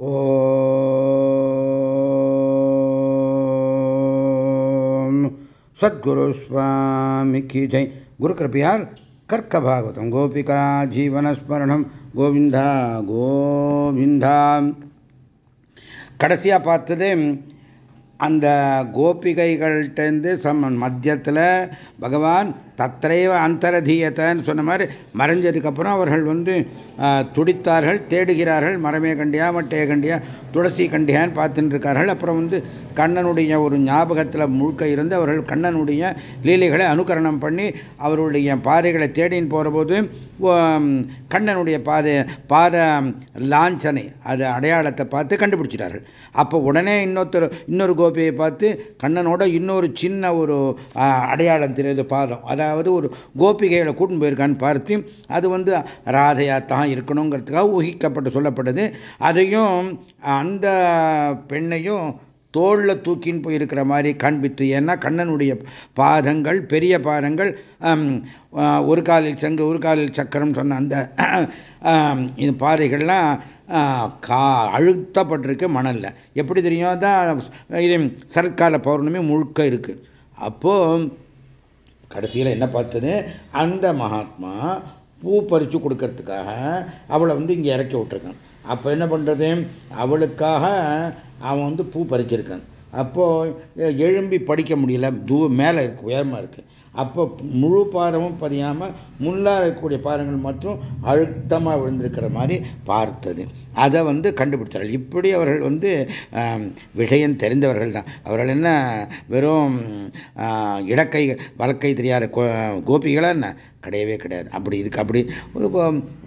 ஓம். சத்குரு சுவாமிக்கு ஜெய். குரு கிருப்பையால் கர்க்க பாகவதம் கோபிகா ஜீவனஸ்மரணம். கோவிந்தா கோவிந்தா. கடைசியாக பார்த்தது அந்த கோபிகைகள்கிட்டேருந்து சம் மத்தியத்தில் பகவான் தத்திரைவ அந்தரதீயத்தைன்னு சொன்ன மாதிரி மறைஞ்சதுக்கப்புறம் அவர்கள் வந்து துடித்தார்கள் தேடுகிறார்கள் மரமே கண்டியா மட்டைய கண்டியா துளசி கண்டியான்னு பார்த்துட்டு இருக்கார்கள். அப்புறம் வந்து கண்ணனுடைய ஒரு ஞாபகத்தில் முழுக்க இருந்து அவர்கள் கண்ணனுடைய லீலைகளை அனுகரணம் பண்ணி அவருடைய பாதைகளை தேடின்னு போகிறபோது கண்ணனுடைய பாதை பாத லாஞ்சனை அது அடையாளத்தை பார்த்து கண்டுபிடிச்சிட்டார்கள். அப்போ உடனே இன்னொருத்தர் இன்னொரு கோபியை பார்த்து கண்ணனோட இன்னொரு சின்ன ஒரு அடையாளம் தெரியுது பாதம். அதாவது ஒரு கோபிகைகளை கூட்டின்னு போயிருக்கான்னு பார்த்து அது வந்து ராதையாக தான் இருக்கணுங்கிறதுக்காக ஊகிக்கப்பட்டு சொல்லப்பட்டது. அதையும் அந்த பெண்ணையும் தோளில் தூக்கின்னு போயிருக்கிற மாதிரி காண்பித்து ஏன்னா கண்ணனுடைய பாதங்கள் பெரிய பாதங்கள் ஒரு காலில் சங்கு ஒரு காலில் சக்கரம் சொன்ன அந்த இது பாதைகள்லாம் கா அழுத்தப்பட்டிருக்கு மணலில். எப்படி தெரியும்? தான் இது சரத்கால பௌர்ணமி முழுக்க இருக்குது அப்போது கடைசியில் என்ன பார்த்தது? அந்த மகாத்மா பூ பறித்து கொடுக்கறதுக்காக அவளை வந்து இங்கே இறக்கி விட்டுருக்கான். அப்போ என்ன பண்ணுறது அவளுக்காக அவன் வந்து பூ பறிச்சிருக்கான். அப்போது எழும்பி படிக்க முடியல. தூ மேலே இருக்கு உயரமாக இருக்குது அப்போ முழு பாரமும் பதியாமல் முள்ளாக இருக்கக்கூடிய பாரங்கள் மட்டும் அழுத்தமாக விழுந்திருக்கிற மாதிரி பார்த்தது. அதை வந்து கண்டுபிடித்தார்கள். இப்படி அவர்கள் வந்து விஷயம் தெரிந்தவர்கள் தான். அவர்கள் என்ன வெறும் இடக்கை வழக்கை தெரியாத கோபிகளா என்ன? கிடையவே கிடையாது. அப்படி இதுக்கு அப்படி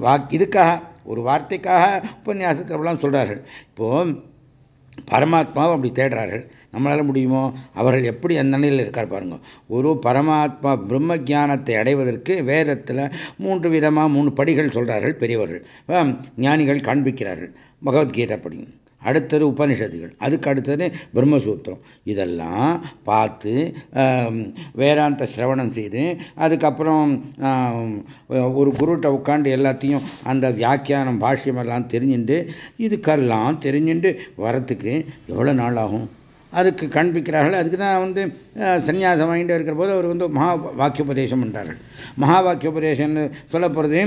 வாக் இதுக்காக ஒரு வார்த்தைக்காக உபன்யாசத்தில் சொல்கிறார்கள் இப்போது பரமாத்மாவை அப்படி தேடுறார்கள். நம்மளால முடியுமோ? அவர்கள் எப்படி அந்த நிலையில் இருக்கார் பாருங்க. ஒரு பரமாத்மா பிரம்ம ஜானத்தை அடைவதற்கு வேதத்தில் மூன்று விதமாக மூணு படிகள் சொல்கிறார்கள் பெரியவர்கள். ஞானிகள் காண்பிக்கிறார்கள். பகவத்கீதை படி. அடுத்தது உபனிஷத்துகள். அதுக்கு அடுத்தது பிரம்மசூத்திரம். இதெல்லாம் பார்த்து வேதாந்த சிரவணம் செய்து அதுக்கப்புறம் ஒரு குருட்ட உட்காந்து எல்லாத்தையும் அந்த வியாக்கியானம் பாஷ்யமெல்லாம் தெரிஞ்சுண்டு தெரிஞ்சுட்டு இதுக்கெல்லாம் தெரிஞ்சுட்டு வரத்துக்கு எவ்வளோ நாள் ஆகும் அதுக்கு காண்பிக்கிறார்கள் அதுக்கு தான் வந்து சன்னியாசம் வாங்கிட்டு இருக்கிற போது அவர் வந்து மகா வாக்கியோபதேசம் பண்ணுறார்கள் மகா வாக்கியோபதேசம்னு சொல்ல போகிறது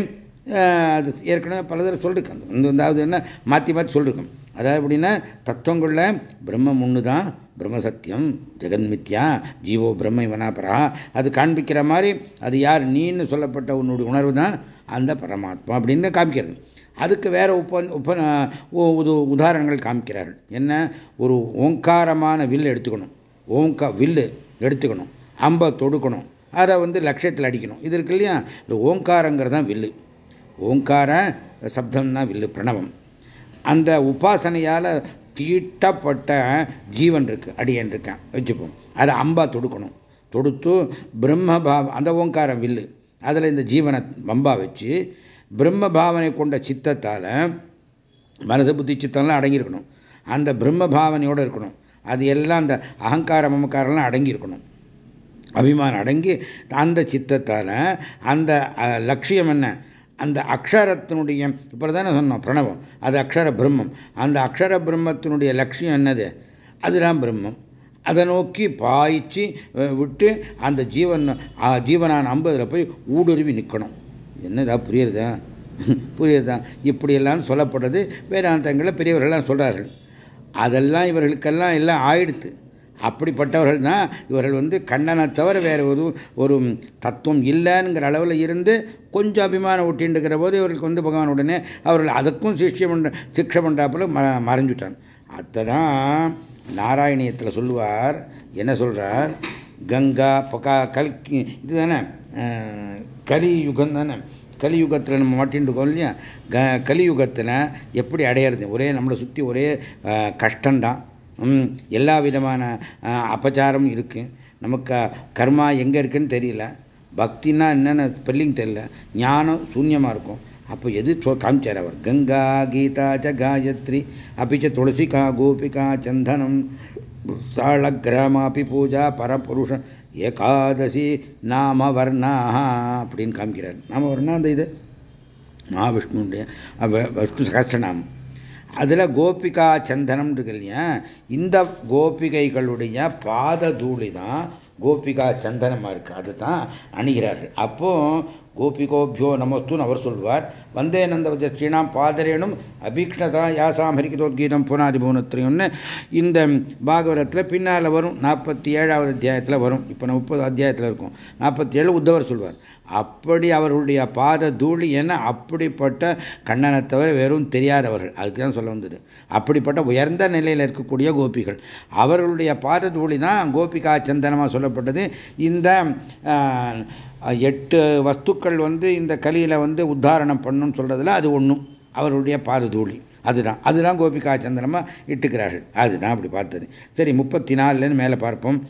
அது ஏற்கனவே பல தடவை இந்த வந்து அதாவது என்ன? மாற்றி மாற்றி சொல்லிருக்கோம் அதாவது எப்படின்னா தத்துவங்களில் பிரம்மம் ஒன்று தான் பிரம்ம சத்தியம் ஜெகன்மித்யா ஜீவோ பிரம்ம இவனாபரா அது காண்பிக்கிற மாதிரி அது யார் நீன்னு சொல்லப்பட்ட உன்னுடைய உணர்வு தான் அந்த பரமாத்மா அப்படின்னு காமிக்கிறது. அதுக்கு வேற உப்ப உப்ப உதாரணங்கள் காமிக்கிறார்கள். என்ன? ஒரு ஓங்காரமான வில் எடுத்துக்கணும். ஓங்கா வில்லு எடுத்துக்கணும். அம்பை தொடுக்கணும். அதை வந்து லட்சியத்தில் அடிக்கணும். இது இருக்கு இல்லையா? இந்த ஓங்காரங்கிறது தான் வில்லு ஓங்கார சப்தம் தான் வில்லு பிரணவம். அந்த உபாசனையால் தீட்டப்பட்ட ஜீவன் இருக்கு அடியன் இருக்கேன் வச்சுப்போம். அதை அம்பா தொடுக்கணும். தொடுத்து பிரம்ம பாவம் அந்த ஓங்காரம் வில்லு. அதில் இந்த ஜீவனை அம்பா வச்சு பிரம்ம பாவனை கொண்ட சித்தத்தால் மனசு புத்தி சித்தம்லாம் அடங்கியிருக்கணும். அந்த பிரம்ம பாவனையோடு இருக்கணும். அது எல்லாம் அந்த அகங்கார மமக்காரம்லாம் அடங்கியிருக்கணும். அபிமானம் அடங்கி அந்த சித்தத்தால் அந்த லட்சியம் என்ன? அந்த அக்ஷரத்தினுடைய இப்போ தானே சொன்னோம் பிரணவம். அது அக்ஷர பிரம்மம். அந்த அக்ஷர பிரம்மத்தினுடைய லட்சியம் என்னது? அதுதான் பிரம்மம். அதை நோக்கி பாய்ச்சி விட்டு அந்த ஜீவன் ஜீவனான ஐம்பதில் போய் ஊடுருவி நிற்கணும் என்னதா புரியுறதா? புரியுதா இப்படியெல்லாம் சொல்லப்படுறது வேதாந்தங்களில் பெரியவர்கள்லாம் சொல்கிறார்கள் அதெல்லாம் இவர்களுக்கெல்லாம் எல்லாம் ஆயிடுத்து. அப்படிப்பட்டவர்கள் தான் இவர்கள் வந்து கண்ணனை தவிர வேறு ஒரு ஒரு தத்துவம் இல்லைங்கிற அளவில் இருந்து கொஞ்சம் அபிமானம் ஒட்டின்ட்டுக்கிற போது இவர்களுக்கு வந்து பகவான் உடனே அவர்கள் அதுக்கும் சிஷ்யம் பண்ண சிக்ஷை பண்ணுறாப்புல ம மறைஞ்சுட்டான். தான் நாராயணியத்தில் சொல்லுவார் என்ன சொல்கிறார் கங்கா பகா கல்கி இது தானே கலியுகம் தானே? கலியுகத்தில் நம்ம மாட்டின்னு இல்லையா? க கலியுகத்தில் எப்படி அடையிறது? ஒரே நம்மளை சுற்றி ஒரே கஷ்டம்தான். எல்லா விதமான அபச்சாரம் இருக்குது நமக்கு கர்மா எங்கே இருக்குன்னு தெரியல. பக்தின்னா என்னென்ன ஸ்பெல்லிங் தெரியல. ஞானம் சூன்யமாக இருக்கும். அப்போ எது காமிச்சார் அவர்? கங்கா கீதா ச காயத்ரி அப்பிச்ச துளசிகா கோபிகா சந்தனம் சாளகிரமாபி பூஜா பரபுருஷன் ஏகாதசி நாம வர்ணா அப்படின்னு காமிக்கிறார். நாம வர்ணா அந்த இது? மகாவிஷ்ணுடைய விஷ்ணு சகசிரநாமம். அதில் கோபிகா சந்தனம் இருக்கு இல்லையா இந்த கோபிகைகளுடைய பாத தூளி தான் கோபிகா சந்தனமாக இருக்குது அதுதான் அணுகிறார்கள். அப்போது கோபிகோபியோ நமஸ்துன்னு அவர் சொல்வார். வந்தே நந்த ஸ்ரீனாம் பாதரேனும் அபீக்ஷதா யாசாம் ஹரிகிதோத்கீதம் புனாதி புவனத்திரையும்னு இந்த பாகவரத்தில் பின்னால் வரும் நாற்பத்தி ஏழாவது அத்தியாயத்தில் வரும். இப்போ நான் முப்பது அத்தியாயத்தில் இருக்கும். நாற்பத்தி ஏழு உத்தவர் சொல்வார். அப்படி அவர்களுடைய பாத தூளி என்ன? அப்படிப்பட்ட கண்ணனை தவிர வெறும் தெரியாதவர்கள். அதுக்கு தான் சொல்ல வந்தது. அப்படிப்பட்ட உயர்ந்த நிலையில் இருக்கக்கூடிய கோபிகள். அவர்களுடைய பாத தூளி தான் கோபிகா சந்தனமாக சொல்லப்பட்டது. இந்த எட்டு வஸ்துக்கள் வந்து இந்த கலியில் வந்து உத்தாரணம் பண்ணுன்னு சொல்கிறதுல அது ஒன்றும் அவருடைய பாதுதூளி. அதுதான். அதுதான் கோபிகா சந்திரமாக இட்டுக்கிறார்கள். அதுதான் அப்படி பார்த்தது. சரி முப்பத்தி நாலுலேருந்து மேலே பார்ப்போம்.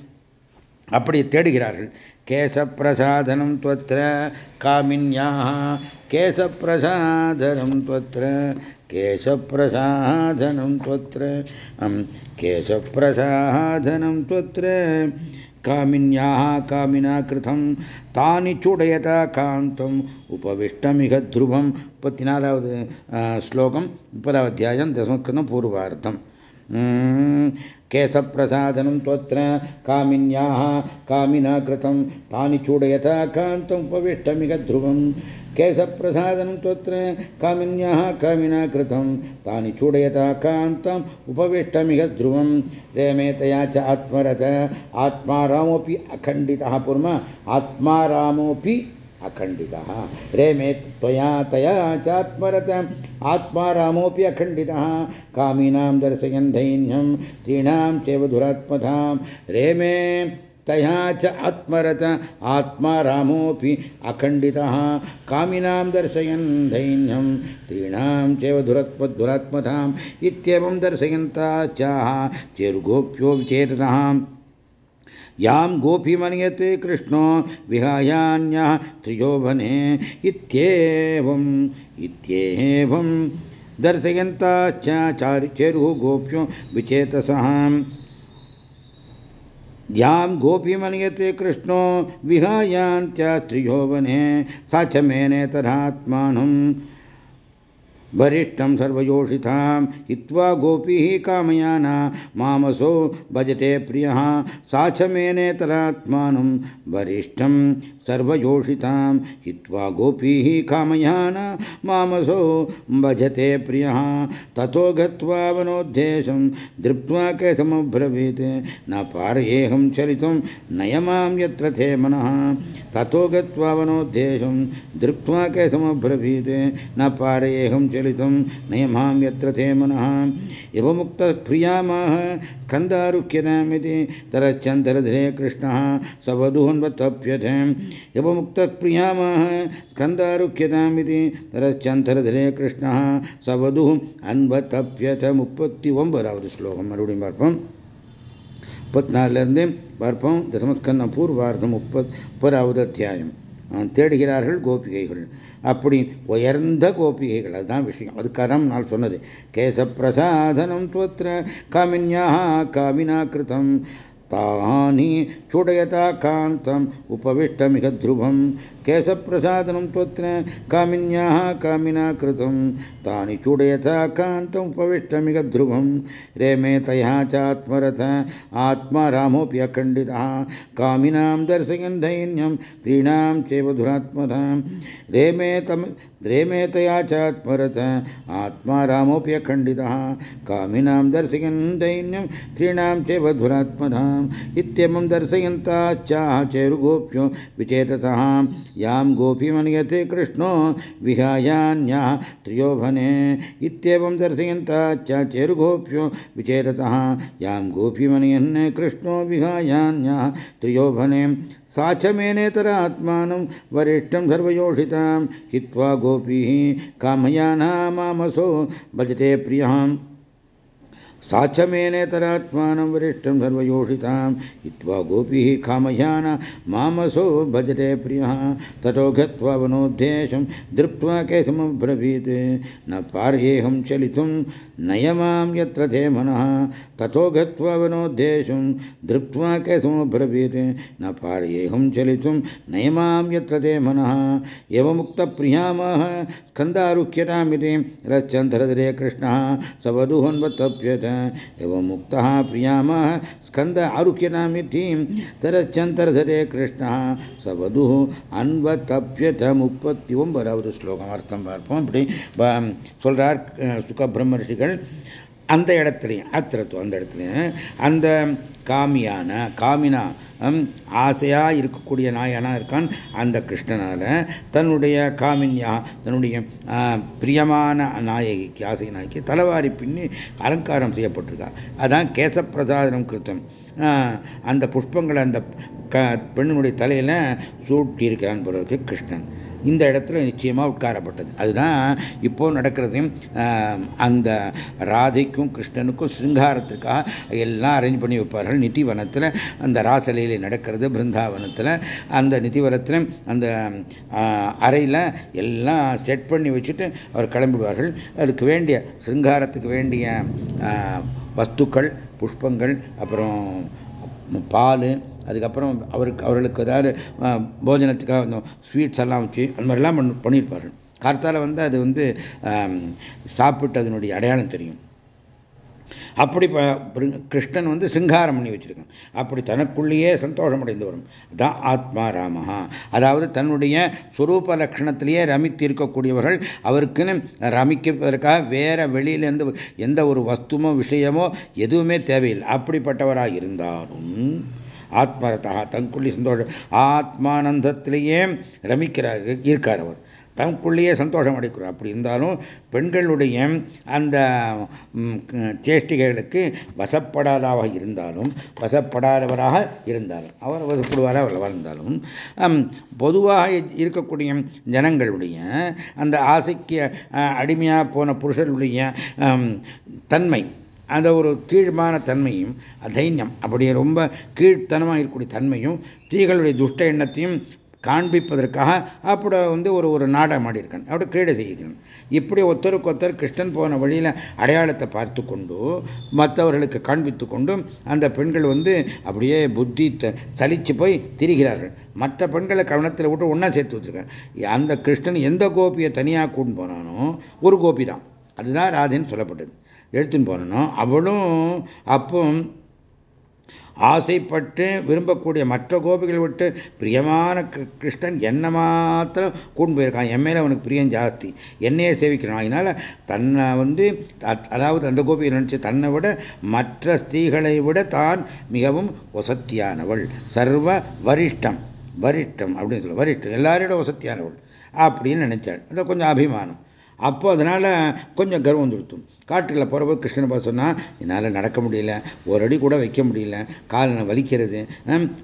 அப்படி தேடுகிறார்கள். கேசப்பிரசாதனம் துவத்திர காமின்யா. கேசப்பிரசாதனம் துவத்திர கேசப்பிரசாதனம் துவத்திர கேசப்பிரசாதனம் துவத்திர कामिन्याः कामिना कृतं तानि चूडयता कान्तम् उपविष्टमिह ध्रुवं முப்பத்தினாலாவது ஸ்லோகம் முப்பதாவது அத்தியாயம் தசமஸ்கந்தம் பூர்வார்த்தம் केशप्रसादनं त्वत्र कामिन्याः कामिना कृतं तानि चूडयता कान्तमुपविष्टमिह ध्रुवम् केशप्रसादनं त्वत्र कामिन्याः कामिना कृतं तानि चूडयता कान्तम् उपविष्टमिह ध्रुवं रेमेतया च आत्मरथ आत्मा रामोऽपि अखण्डितः पुर्म आत्मा रामोऽपि अखण्डितः। रेमे त्वया तया चात्मरत आत्मा रामोऽपि अखण्डितः। कामिनां दर्शयन् दैन्यं त्रीणां चैव दुरात्मतां रेमे तया च आत्मरत। आत्मा रामोऽपि अखण्डितः। कामिनां दर्शयन् दैन्यं त्रीणां चैव दुरत्मदुरात्मताम् इत्येवं दर्शयन्ता चाह चेरुगोप्यो यां गोपीमन्यते कृष्णो विहायान्यः त्रियोभने इत्येवम् इत्येवं दर्शयन्ता च चारि गोप्यो विचेतसः। यां गोपीमन्यते कृष्णो विहायान्त्य त्रियोवने सा च मेनेतरात्मानम् वरिष्ठं सर्वयोषितां हिवा गोपी कामयाना मामसो भजते प्रिय सा च वरिष्ठं सर्वयोषितां हित्वा गोपीः कामयाना मामसो भजते प्रियः। ततो गत्वा वनोद्देशं दृप्त्वा कैसमब्रवीत् न पारयेऽहं चलितुं नयमां यत्र ते मनः। ततो गत्वा वनोद्देशं दृप्त्वा कैसमब्रवीत् न पारयेऽहं चलितुं नयमां यत्र ते मनः। एवमुक्तप्रियामाह स्कन्दारुह्यतामिति तरच्चन्तरधरे कृष्णः सवधून्वतप्यते एवमुक्तप्रियामाह स्कन्दारुह्यतामिति तरच्चन्तरधरे कृष्णः सवधुः அன்பத்தப்பியத முப்பத்தி ஒன்பதாவது ஸ்லோகம் மறுபடியும் பார்ப்போம் முப்பத்தினாலிருந்து பார்ப்போம் தசமஸ்கந்தம் பூர்வார்த்தம் முப்பத் முப்பதாவது அத்தியாயம் தேடுகிறார்கள் கோபிகைகள் அப்படி உயர்ந்த கோபிகைகள் அதுதான் விஷயம் அது கரம் நான் சொன்னது கேசப்பிரசாதனம் துவத்திர காமின்யா காமினா கிருதம் तानि चूडयता कान्तम् उपविष्टमिह ध्रुवं केशप्रसादनं त्वत्र कामिन्याः कामिना कृतं तानि चूडयता कान्तम् उपविष्टमिह ध्रुवं रेमे तया चात्मरथ आत्मा रामोऽपि अखण्डितः। कामिनां दर्शयन् दैन्यं त्रीणां चैव दुरात्मतां रेमे तम रेमे तया चात्मरथ आत्मा रामोऽपि अखण्डितः। कामिनां दर्शयन् दैन्यं त्रीणां चैव दुरात्मताम् इत्येवं दर्शयन्ताच्चाह चेरुगोप्यो विचेतसः। यां गोपीमन्यते कृष्णो विहायान्याः त्रियोभने इत्येवं दर्शयन्ताच्च चेरुगोप्यो विचेतसः। यां गोपीमन्यन् कृष्णो विहायान्याः त्रियोभने सा च मेनेतरात्मानं वरिष्ठं सर्वयोषितां हित्वा गोपीः कामयाना मामसो भजते प्रियः। सा च वरिष्ठं सर्वयोषितां हित्वा गोपीः कामयान, मामसो भजते प्रियः। ततो गत्वा वनोद्देशं दृप्त्वा केशमब्रवीत् न पार्येऽहं चलितुं नयमां यत्र ते मनः ततो गत्वा वनोद्देशं धृप्त्वा कैसमब्रवीत् न पार्येऽहं चलितुं नयमां यत्र ते मनः एवमुक्तप्रियामः स्कन्दारुह्यतामिति रश्चन्धरधरे कृष्णः, सवधुहन्वतप्यत। एवमुक्तः प्रियामः ஸ்கந்த ஆருக்கியனாமிதி தரச்சந்தரதரே கிருஷ்ணா சவது அன்வதப்யத முப்பத்தி ஒன்பதாவது ஸ்லோகம் அர்த்தம் பார்ப்போம் இப்படி சொல்றார் சுக பிரம்ம ரிஷிகள் அந்த இடத்துலையும் அத்திரத்துவம் அந்த இடத்துலையும் அந்த காமியான காமினா ஆசையாக இருக்கக்கூடிய நாயனா இருக்கான். அந்த கிருஷ்ணனால் தன்னுடைய காமின்யா தன்னுடைய பிரியமான நாயகிக்கு ஆசை நாயகி தலைவாரி பின்னி அலங்காரம் செய்யப்பட்டிருக்கான் அதான் கேசப்பிரசாதனம் கிருத்தம். அந்த புஷ்பங்களை அந்த பெண்ணினுடைய தலையில் சூட்டி இருக்கிறான் பிறகு கிருஷ்ணன். இந்த இடத்துல நிச்சயமாக உட்காரப்பட்டது. அதுதான் இப்போ நடக்கிறது. அந்த ராதைக்கும் கிருஷ்ணனுக்கும் சிருங்காரத்துக்காக எல்லாம் அரேஞ்ச் பண்ணி வைப்பார்கள். நிதிவனத்தில் அந்த ராசலையில் நடக்கிறது பிருந்தாவனத்தில். அந்த நிதிவனத்தில் அந்த அறையில் எல்லாம் செட் பண்ணி வச்சுட்டு அவர் கிளம்பிடுவார்கள் அதுக்கு வேண்டிய சிருங்காரத்துக்கு வேண்டிய வஸ்துக்கள் புஷ்பங்கள் அப்புறம் பால் அதுக்கப்புறம் அவருக்கு அவர்களுக்கு ஏதாவது போஜனத்துக்காக ஸ்வீட்ஸ் எல்லாம் வச்சு அந்த மாதிரிலாம் பண்ணி பண்ணியிருப்பாரு. கார்த்தால வந்து அது வந்து சாப்பிட்டு அதனுடைய அடையாளம் தெரியும். அப்படி கிருஷ்ணன் வந்து சிங்காரம் பண்ணி வச்சிருக்கான். அப்படி தனக்குள்ளேயே சந்தோஷம் அடைந்து வரும் தான் ஆத்மா ராமஹா அதாவது தன்னுடைய சுரூப லட்சணத்திலேயே ரமித்து இருக்கக்கூடியவர்கள் அவருக்குன்னு ரமிக்கப்பதற்காக வேற வெளியிலேருந்து எந்த ஒரு வஸ்துமோ விஷயமோ எதுவுமே தேவையில்லை. அப்படிப்பட்டவராக இருந்தாலும் ஆத்மரதா தனக்குள்ளே சந்தோஷம் ஆத்மானந்தத்திலேயே ரமிக்கிறார் இருக்கார் அவர். தனக்குள்ளேயே சந்தோஷம் அடைக்கிறார் அப்படி இருந்தாலும் பெண்களுடைய அந்த சேஷ்டிகைகளுக்கு வசப்படாதவராக இருந்தாலும் வசப்படாதவராக இருந்தாலும் அவர் வசப்படுவாராக வளர்ந்தாலும் பொதுவாக இருக்கக்கூடிய ஜனங்களுடைய அந்த ஆசைக்கு அடிமையாக போன புருஷர்களுடைய தன்மை அந்த ஒரு கீழ்மான தன்மையும் தைன்யம் அப்படியே ரொம்ப கீழ்த்தனமாக இருக்கக்கூடிய தன்மையும் ஸ்திரீகளுடைய துஷ்ட எண்ணத்தையும் காண்பிப்பதற்காக அப்படி வந்து ஒரு ஒரு நாடகம் ஆடியிருக்கான் அப்படி கிரீடை செய்கிறான். இப்படி ஒருத்தருக்கு ஒருத்தர் கிருஷ்ணன் போன வழியில் அடையாளத்தை பார்த்து கொண்டு மற்றவர்களுக்கு காண்பித்து கொண்டும் அந்த பெண்கள் வந்து அப்படியே புத்தி சலித்து போய் திரிகிறார்கள். மற்ற பெண்களை கவனத்தில் விட்டு ஒன்றா சேர்த்து வச்சுருக்காங்க. அந்த கிருஷ்ணன் எந்த கோபியை தனியாக கூட்டு போனானோ ஒரு கோபி தான் அதுதான் ராதேன்னு சொல்லப்பட்டது. எடுத்துன்னு போனோம் அவளும் அப்போ ஆசைப்பட்டு விரும்பக்கூடிய மற்ற கோபிகள் விட்டு பிரியமான கிருஷ்ணன் என்னை மாத்திரம் கூண்டு போயிருக்கான். என் மேலே அவனுக்கு பிரியம் ஜாஸ்தி. என்னையே சேவிக்கிறான் அதனால தன்னை வந்து அதாவது அந்த கோபியை நினச்சி தன்னை விட மற்ற ஸ்திரீகளை விட தான் மிகவும் வசத்தியானவள். சர்வ வரிஷ்டம் வரிஷ்டம் அப்படின்னு சொல்ல வரிஷ்டம். எல்லாரோட வசத்தியானவள் அப்படின்னு நினைச்சாள். அது கொஞ்சம் அபிமானம். அப்போ அதனால் கொஞ்சம் கர்வம் வந்துடுத்தும். காட்டில் போகிறப்போ கிருஷ்ணன் பார்த்து சொன்னால் என்னால் நடக்க முடியல. ஒரு அடி கூட வைக்க முடியல. கால் வலிக்கிறது?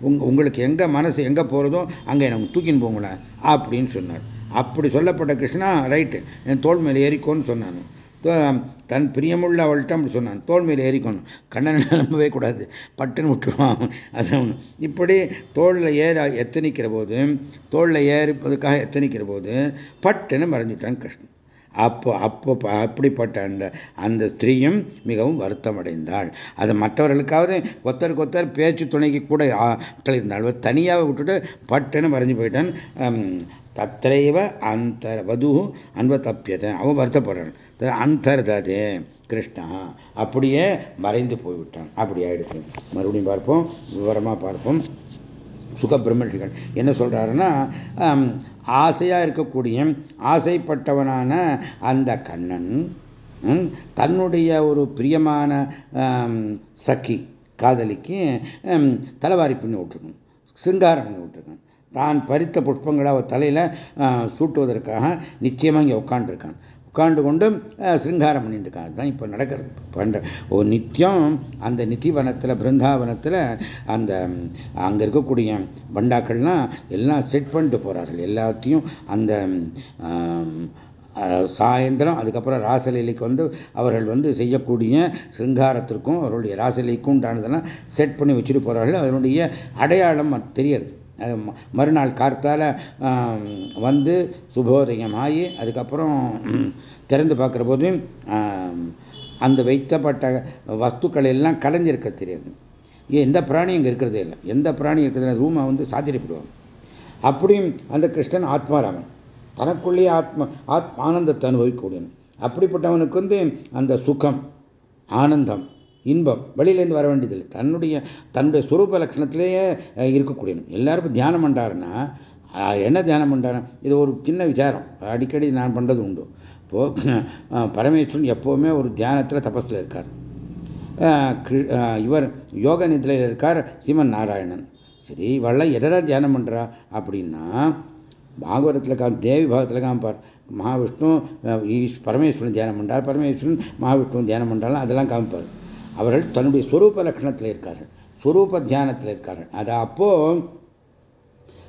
உங் உங்களுக்கு எங்கே மனசு எங்கே போகிறதோ அங்கே எனக்கு தூக்கின்னு போங்களேன் அப்படின்னு சொன்னார். அப்படி சொல்லப்பட்ட கிருஷ்ணா ரைட்டு என் தோல் மேலே ஏறிக்கோன்னு சொன்னான். தன் பிரியமுள்ள அவள்கிட்ட அப்படி சொன்னான். தோல் மேலே ஏறிக்கணும் கண்ணனை நம்பவே கூடாது. பட்டுன்னு விட்டுருவான். அது இப்படி தோளில் ஏற எத்தனிக்கிற போது தோளில் ஏறிப்பதுக்காக எத்தனிக்கிற போது பட்டுன்னு மறைஞ்சிட்டான் கிருஷ்ணன். அப்போ அப்போ அப்படிப்பட்ட அந்த அந்த ஸ்திரீயும் மிகவும் வருத்தம் அடைந்தாள் அது மற்றவர்களுக்காவது ஒத்தருக்கு ஒத்தர் பேச்சு துணைக்கு கூட ஆட்கள் இருந்தாள் தனியாக விட்டுட்டு பட்டுன்னு வரைஞ்சு போயிட்டான். தத்திரைவ அந்த வது அன்ப தப்பியதை அவன் வருத்தப்படுறான். அந்தர்ததே கிருஷ்ணா அப்படியே மறைந்து போய்விட்டான். அப்படி ஆயிடுச்சு. மறுபடியும் பார்ப்போம் விவரமாக பார்ப்போம். சுகபிரமணிகள் என்ன சொல்றாருன்னா ஆசையாக இருக்கக்கூடிய ஆசைப்பட்டவனான அந்த கண்ணன் தன்னுடைய ஒரு பிரியமான சக்கி காதலிக்கு தலைவாரி பண்ணி விட்டுருக்கணும் சிங்காரம் பண்ணி விட்டுருக்கணும். தான் பறித்த புஷ்பங்களை அவர் தலையில் சூட்டுவதற்காக நிச்சயமாக இங்கே உட்காண்டிருக்கான் உட்காண்டு கொண்டு சிருங்காரம் பண்ணிட்டு இருக்காங்க அதுதான் இப்போ நடக்கிறது. பண்ணுற ஒரு நித்தியம் அந்த நிதிவனத்தில் பிருந்தாவனத்தில் அந்த அங்கே இருக்கக்கூடிய பண்டாக்கள்லாம் எல்லாம் செட் பண்ணிட்டு போகிறார்கள் எல்லாத்தையும் அந்த சாயந்தரம் அதுக்கப்புறம் ராசலீலைக்கு வந்து அவர்கள் வந்து செய்யக்கூடிய சிருங்காரத்திற்கும் அவருடைய ராசலீலைக்கும் உண்டானதெல்லாம் செட் பண்ணி வச்சுட்டு போகிறார்கள் அதனுடைய அடையாளம் தெரியாது மறுநாள் கார்த்தால வந்து சுபோதயம் ஆகி அதுக்கப்புறம் திறந்து பார்க்குற போது அந்த வைத்தப்பட்ட வஸ்துக்கள் எல்லாம் கலைஞ்சிருக்க தெரியாது. எந்த பிராணி இங்கே இருக்கிறதே இல்லை. எந்த பிராணி இருக்கிறது ரூமை வந்து சாத்திரிப்படுவாங்க அப்படியும் அந்த கிருஷ்ணன் ஆத்மாராமன். தனக்குள்ளேயே ஆத்ம ஆத் ஆனந்தத்தை அனுபவிக்கூடியவன் அப்படிப்பட்டவனுக்கு வந்து அந்த சுகம் ஆனந்தம் இன்பம் வெளியிலேருந்து வர வேண்டியதில்லை. தன்னுடைய தன்னுடைய சுரூப லட்சணத்திலேயே இருக்கக்கூடியவன். எல்லாரும் தியானம் பண்ணுறாருன்னா என்ன தியானம் பண்ணுறாரு இது ஒரு சின்ன விசாரம். அடிக்கடி நான் பண்ணுறது உண்டு. இப்போது பரமேஸ்வரன் எப்போவுமே ஒரு தியானத்தில் தபஸில் இருக்கார். இவர் யோக நிதியில் இருக்கார் சீமன் நாராயணன். சரி இவெல்லாம் எதனா தியானம் பண்ணுறா அப்படின்னா பாகவதத்தில் காம் தேவி பாகத்தில் காமிப்பார் மகாவிஷ்ணு பரமேஸ்வரன் தியானம் பண்ணுறார் பரமேஸ்வரன் மகாவிஷ்ணு தியானம் பண்ணுறாலும் அதெல்லாம் காமிப்பார். அவர்கள் தன்னுடைய ஸ்வரூப லட்சணத்தில் இருக்கார்கள். ஸ்வரூப தியானத்தில் இருக்கார்கள். அது அப்போ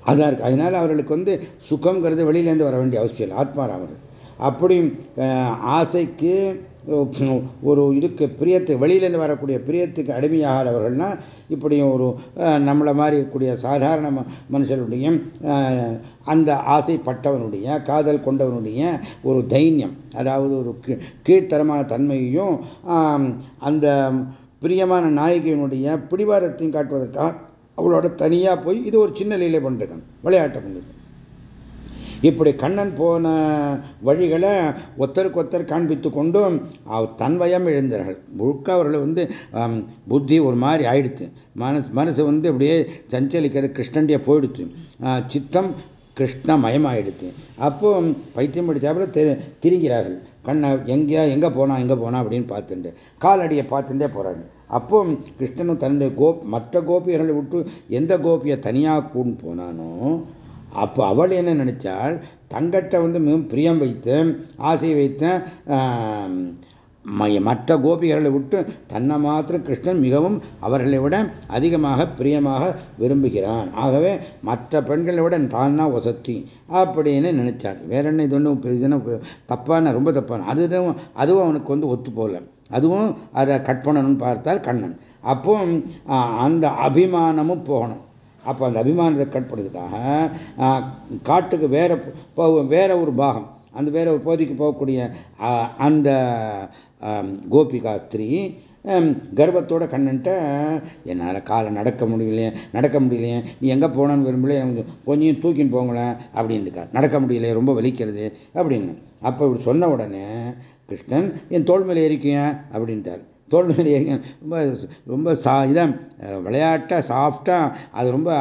அதான் இருக்கு. அதனால அவர்களுக்கு வந்து சுகங்கிறது வெளியிலேருந்து வர வேண்டிய அவசியம் இல்லை. ஆத்மாராமர்கள் அப்படி ஆசைக்கு ஒரு இதுக்கு பிரியத்து வெளியிலேருந்து வரக்கூடிய பிரியத்துக்கு அடிமையாகிறவர்கள்னா இப்படியும் ஒரு நம்மளை மாதிரி இருக்கக்கூடிய சாதாரண மனுஷனுடைய அந்த ஆசைப்பட்டவனுடைய காதல் கொண்டவனுடைய ஒரு தைரியம் அதாவது ஒரு கீழ்த்தரமான தன்மையையும் அந்த பிரியமான நாயகியினுடைய பிடிவாரத்தையும் காட்டுவதற்காக அவளோட தனியாக போய் இது ஒரு சின்ன லீலை பண்ணிருக்காங்க விளையாட்டை பண்ணிருக்காங்க. இப்படி கண்ணன் போன வழிகளை ஒத்தருக்கு ஒத்தர் காண்பித்து கொண்டும் தன்வயம் எழுந்தார்கள் முழுக்க அவர்கள் வந்து புத்தி ஒரு மாதிரி ஆயிடுச்சு மனசு மனசு வந்து அப்படியே சஞ்சலிக்கிறது கிருஷ்ணண்டிய போயிடுச்சு சித்தம் கிருஷ்ணமயமாயிடுச்சு அப்போ பைத்தியம் படித்தாப்புல திரிங்கிறார்கள் கண்ணை எங்கேயா எங்கே போனா எங்கே போனா அப்படின்னு பார்த்துட்டு காலடியை பார்த்துட்டே போகிறாங்க அப்போ கிருஷ்ணனும் தன்னுடைய கோப் மற்ற கோபியர்களை விட்டு எந்த கோபியை தனியாக கூண்டு போனானோ அப்போ அவள் என்ன நினைச்சாள்? தங்கட்ட வந்து மிகவும் பிரியம் வைத்து ஆசை வைத்த மற்ற கோபிகளை விட்டு தன்னை மாத்திர கிருஷ்ணன் மிகவும் அவர்களை விட அதிகமாக பிரியமாக விரும்புகிறான். ஆகவே மற்ற பெண்களை விட தான் தான் வசத்தி அப்படின்னு நினைச்சாள். வேற என்ன இது ஒன்றும் இதுன்னு தப்பான ரொம்ப தப்பான. அதுவும் அதுவும் அவனுக்கு வந்து ஒத்து போகல. அதுவும் அதை கட் பண்ணணும்னு பார்த்தால் கண்ணன். அப்போ அந்த அபிமானமும் போகணும். அப்போ அந்த அபிமானத்தை கட்படுறதுக்காக காட்டுக்கு வேற வேற ஒரு பாகம் அந்த வேற ஒரு பகுதிக்கு போகக்கூடிய அந்த கோபிகா ஸ்திரீ கர்வத்தோட கண்ணன்ட்ட என்னால் காலை நடக்க முடியலையே நடக்க முடியலையே நீ எங்கே போனான்னு விரும்பல கொஞ்சம் தூக்கின்னு போங்களேன் அப்படின்னு நடக்க முடியலையே ரொம்ப வலிக்கிறது அப்படின்னு. அப்போ இப்படி சொன்ன உடனே கிருஷ்ணன் என் தோல் மேலே ஏறிக்கிய? அப்படின்ட்டார். தோல் மேலே ரொம்ப ரொம்ப சா இதாக விளையாட்டாக சாஃப்டாக அது ரொம்ப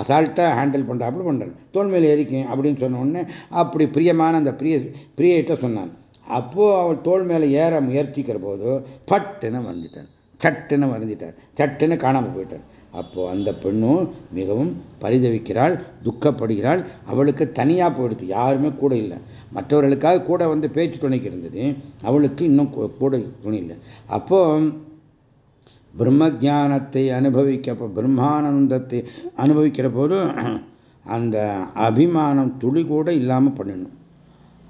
அசால்ட்டாக ஹேண்டில் பண்ணுறாப்புல பண்ணுறேன் தோல் மேலே ஏறிக்கும் அப்படின்னு சொன்ன உடனே அப்படி பிரியமான அந்த பிரிய பிரியட்ட சொன்னான். அப்போது அவள் தோல் மேலே ஏற முயற்சிக்கிற போது பட்டுன்னு வந்துட்டார். சட்டுன்னு வரைஞ்சிட்டார் சட்டுன்னு காணாமல் போயிட்டார். அப்போ அந்த பெண்ணும் மிகவும் பரிதவிக்கிறாள் துக்கப்படுகிறாள். அவளுக்கு தனியாக போயிடுது யாருமே கூட இல்லை. மற்றவர்களுக்காக கூட வந்து பேச்சு துணைக்கு இருந்தது. அவளுக்கு இன்னும் கூட துணி இல்லை. அப்போ பிரம்ம ஜானத்தை அனுபவிக்க பிரம்மானந்தத்தை அனுபவிக்கிற போது அந்த அபிமானம் துளி கூட இல்லாமல் பண்ணணும்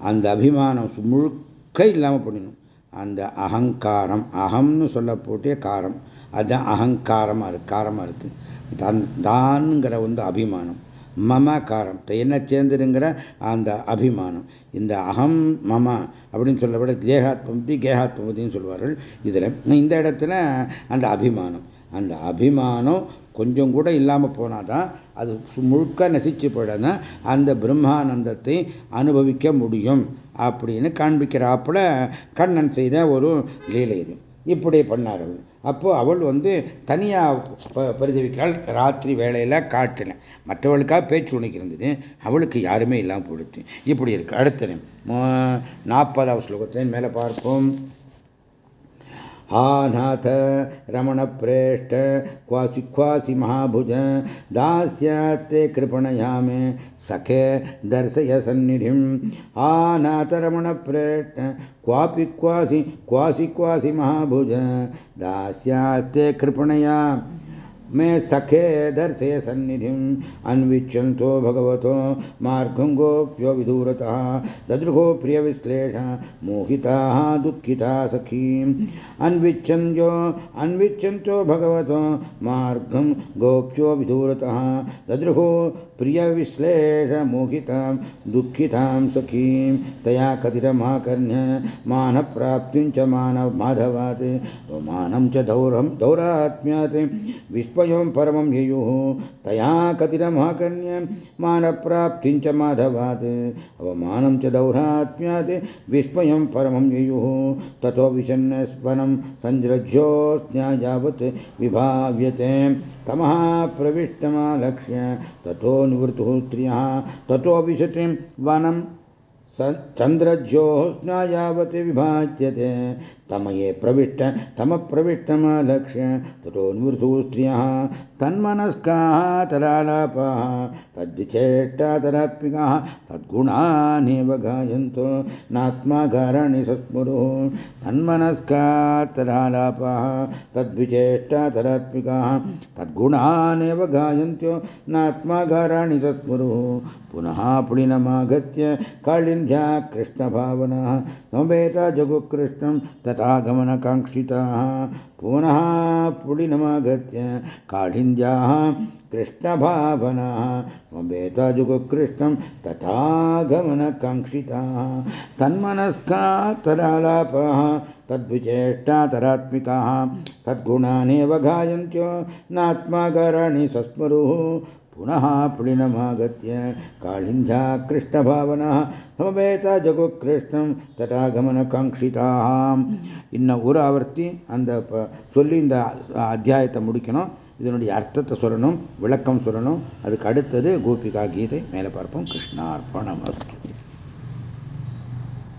அந்த அபிமானம் முழுக்க இல்லாமல் பண்ணணும் அந்த அகங்காரம் அகம்னு சொல்ல போட்டே காரம். அதுதான் அகங்காரமாக இருக்கு காரமாக இருக்கு. தன் தான்ங்கிற வந்து அபிமானம். மம காரம் என்ன சேர்ந்துருங்கிற அந்த அபிமானம். இந்த அகம் மம அப்படின்னு சொல்லப்பட தேகாத்மதி கேகாத்மதின்னு சொல்வார்கள். இதில் இந்த இடத்துல அந்த அபிமானம். அந்த அபிமானம் கொஞ்சம் கூட இல்லாமல் போனாதான் அது முழுக்க நசிச்சு போயிடனா அந்த பிரம்மானந்தத்தை அனுபவிக்க முடியும் அப்படின்னு காண்பிக்கிறாப்புல கண்ணன் செய்த ஒரு லீலை இது. இப்படி பண்ணார்கள் அப்போ அவள் வந்து தனியாக பரிதவிக்கிறாள் ராத்திரி வேலையில் காட்டின மற்றவளுக்காக பேச்சு உனக்கு இருந்தது அவளுக்கு யாருமே இல்லாமல் போயிடுச்சு இப்படி இருக்கு அடுத்த நாற்பதாவது ஸ்லோகத்தின் மேலே பார்ப்போம் आनाथ रमणप्रेष्ठ क्वासि क्वासि महाभुज दास्यात्ते कृपणया मे सखे दर्शय सन्निधिम् आनाथरमणप्रेष्ठ क्वापि क्वासि क्वासि क्वासि महाभुज दास्यात्ते कृपणया मे सखे दर्शय सन्निधिम् अन्विच्छन्तो भगवतो मार्गं गोप्यो विदूरतः ददृहो प्रियविश्लेष मोहिताः, दुःखिता सखीम् अन्विच्छन्त्यो, अन्विच्छन्तो भगवतो मार्गं गोप्यो विदूरतः ददृहो प्रियविश्लेषमोहितां दुःखितां सखीं। तया कथितमाकर्ण्य मानप्राप्तिं च मानव माधवात् मानं च दौरं, दौरात्म्यात् विस्मयं परमं ययुः। तया कथितमाकर्ण्य मानप्राप्तिं च माधवात्। अवमानं च दौरात्म्यात् विस्मयं परमं ययुः। ततो विषन्नस्वनं सञ्जृज्योत्स्न्या यावत् विभाव्यते। तमः प्रविष्टमालक्ष्य ततो निवृत्तुः स्त्रियः। ततो विशतिं वनं चन्द्रज्योत्स्ना यावत् विभाज्यते। तमये प्रविष्ट तमप्रविष्टमालक्ष्य ततो स्त्रियः तन्मनस्काः, तदालापाः तद्विचेष्टा तदात्मिकाः तद्गुणानेव गायन्तो, नात्माकाराणि सस्मरुः तन्मनस्का तदालापाः तद्विचेष्टा तदात्मिकाः तद्गुणानेव गायन्त्यो नात्माकाराणि सस्मरुः पुनः पुलिनमागत्य काळिन्ध्या कृष्णभावनाः समवेत जगुकृष्णं तथा गमनकाङ्क्षिताः पुनः पुलिनमागत्य काठिन्द्याः कृष्णभावनाः। समवेत जगुकृष्णं तथा गमनकाङ्क्षिताः तन्मनस्का तदालापाः तद्विचेष्टातरात्मिकाः तद्गुणानेव गायन्त्यो नात्माकराणि सस्मरुः। पुनः पुलिनमागत्य काळिन्ध्या कृष्णभावनः சமவேத ஜகுகிருஷ்ணம் தடாகமனகாங்கிதாம் இன்னும் ஒரு ஆவர்த்தி அந்த சொல்லி இந்த அத்தியாயத்தை முடிக்கணும் இதனுடைய அர்த்தத்தை சொல்லணும் விளக்கம் சொல்லணும் அதுக்கு அடுத்தது கோபிகா கீதை மேலே பார்ப்போம் கிருஷ்ணார்ப்பணம் அஸ்து